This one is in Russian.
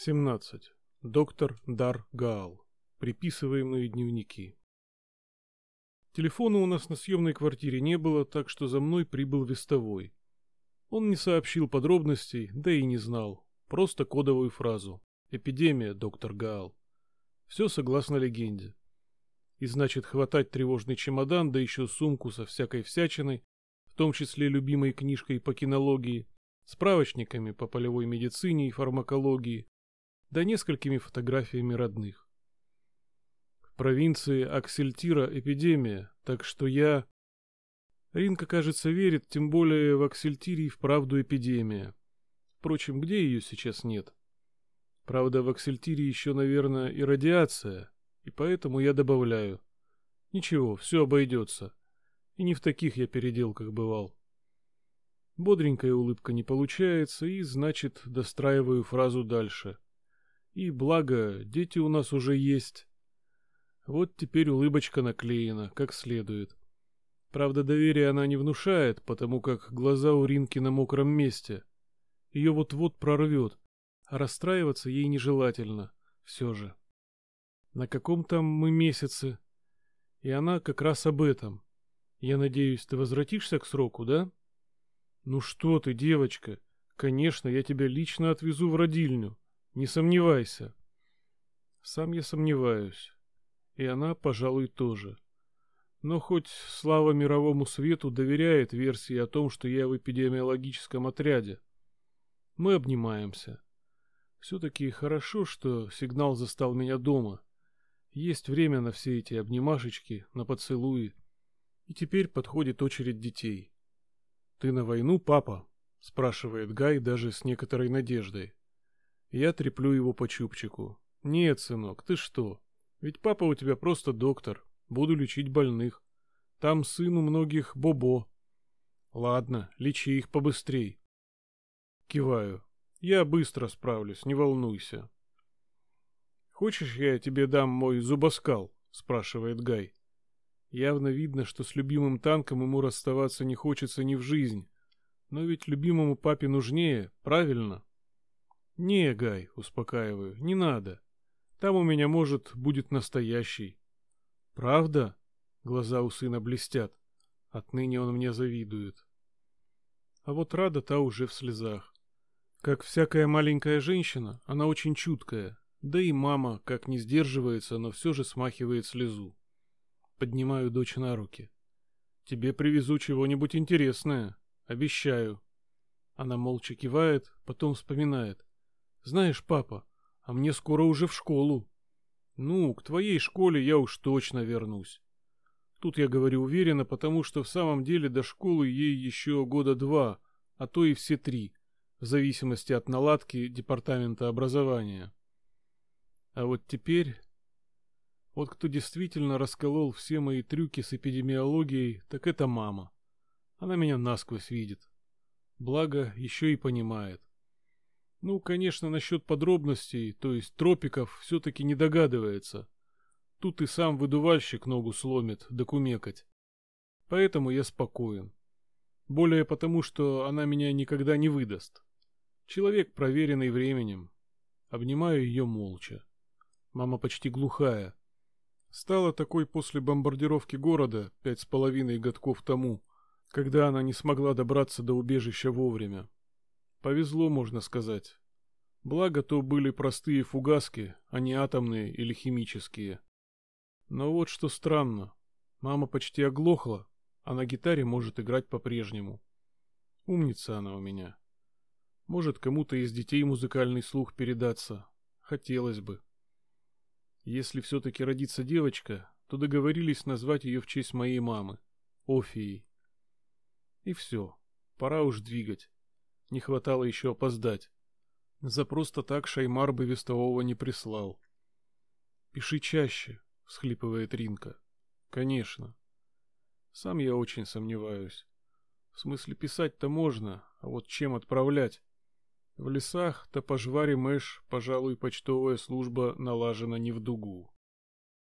17. Доктор Дар Гаал. Приписываемые дневники. Телефона у нас на съемной квартире не было, так что за мной прибыл вестовой. Он не сообщил подробностей, да и не знал. Просто кодовую фразу. Эпидемия, доктор Гаал. Все согласно легенде. И значит, хватать тревожный чемодан, да еще сумку со всякой всячиной, в том числе любимой книжкой по кинологии, справочниками по полевой медицине и фармакологии, да несколькими фотографиями родных. В провинции Аксельтира эпидемия, так что я... Ринка, кажется, верит, тем более в Аксельтире и вправду эпидемия. Впрочем, где ее сейчас нет? Правда, в Аксельтире еще, наверное, и радиация, и поэтому я добавляю. Ничего, все обойдется. И не в таких я переделках бывал. Бодренькая улыбка не получается, и, значит, достраиваю фразу дальше. И благо, дети у нас уже есть. Вот теперь улыбочка наклеена, как следует. Правда, доверия она не внушает, потому как глаза у Ринки на мокром месте. Ее вот-вот прорвет, а расстраиваться ей нежелательно, все же. На каком там мы месяце? И она как раз об этом. Я надеюсь, ты возвратишься к сроку, да? Ну что ты, девочка, конечно, я тебя лично отвезу в родильню. Не сомневайся. Сам я сомневаюсь. И она, пожалуй, тоже. Но хоть слава мировому свету доверяет версии о том, что я в эпидемиологическом отряде. Мы обнимаемся. Все-таки хорошо, что сигнал застал меня дома. Есть время на все эти обнимашечки, на поцелуи. И теперь подходит очередь детей. «Ты на войну, папа?» — спрашивает Гай даже с некоторой надеждой. Я треплю его по чубчику. «Нет, сынок, ты что? Ведь папа у тебя просто доктор. Буду лечить больных. Там сын у многих Бобо. Ладно, лечи их побыстрей». Киваю. «Я быстро справлюсь, не волнуйся». «Хочешь, я тебе дам мой зубоскал?» — спрашивает Гай. Явно видно, что с любимым танком ему расставаться не хочется ни в жизнь. Но ведь любимому папе нужнее, правильно? «Не, Гай», — успокаиваю, — «не надо. Там у меня, может, будет настоящий». «Правда?» — глаза у сына блестят. Отныне он мне завидует. А вот Рада та уже в слезах. Как всякая маленькая женщина, она очень чуткая. Да и мама, как не сдерживается, но все же смахивает слезу. Поднимаю дочь на руки. «Тебе привезу чего-нибудь интересное. Обещаю». Она молча кивает, потом вспоминает. Знаешь, папа, а мне скоро уже в школу. Ну, к твоей школе я уж точно вернусь. Тут я говорю уверенно, потому что в самом деле до школы ей еще года два, а то и все три, в зависимости от наладки департамента образования. А вот теперь... Вот кто действительно расколол все мои трюки с эпидемиологией, так это мама. Она меня насквозь видит. Благо, еще и понимает. Ну, конечно, насчет подробностей, то есть тропиков, все-таки не догадывается. Тут и сам выдувальщик ногу сломит, докумекать. Поэтому я спокоен. Более потому, что она меня никогда не выдаст. Человек, проверенный временем. Обнимаю ее молча. Мама почти глухая. Стала такой после бомбардировки города пять с половиной годков тому, когда она не смогла добраться до убежища вовремя. Повезло, можно сказать. Благо, то были простые фугаски, а не атомные или химические. Но вот что странно. Мама почти оглохла, а на гитаре может играть по-прежнему. Умница она у меня. Может, кому-то из детей музыкальный слух передаться. Хотелось бы. Если все-таки родится девочка, то договорились назвать ее в честь моей мамы, Офией. И все, пора уж двигать. Не хватало еще опоздать. За просто так Шаймар бы вестового не прислал. «Пиши чаще», — всхлипывает Ринка. «Конечно. Сам я очень сомневаюсь. В смысле, писать-то можно, а вот чем отправлять? В лесах-то по жваре Мэш, пожалуй, почтовая служба налажена не в дугу».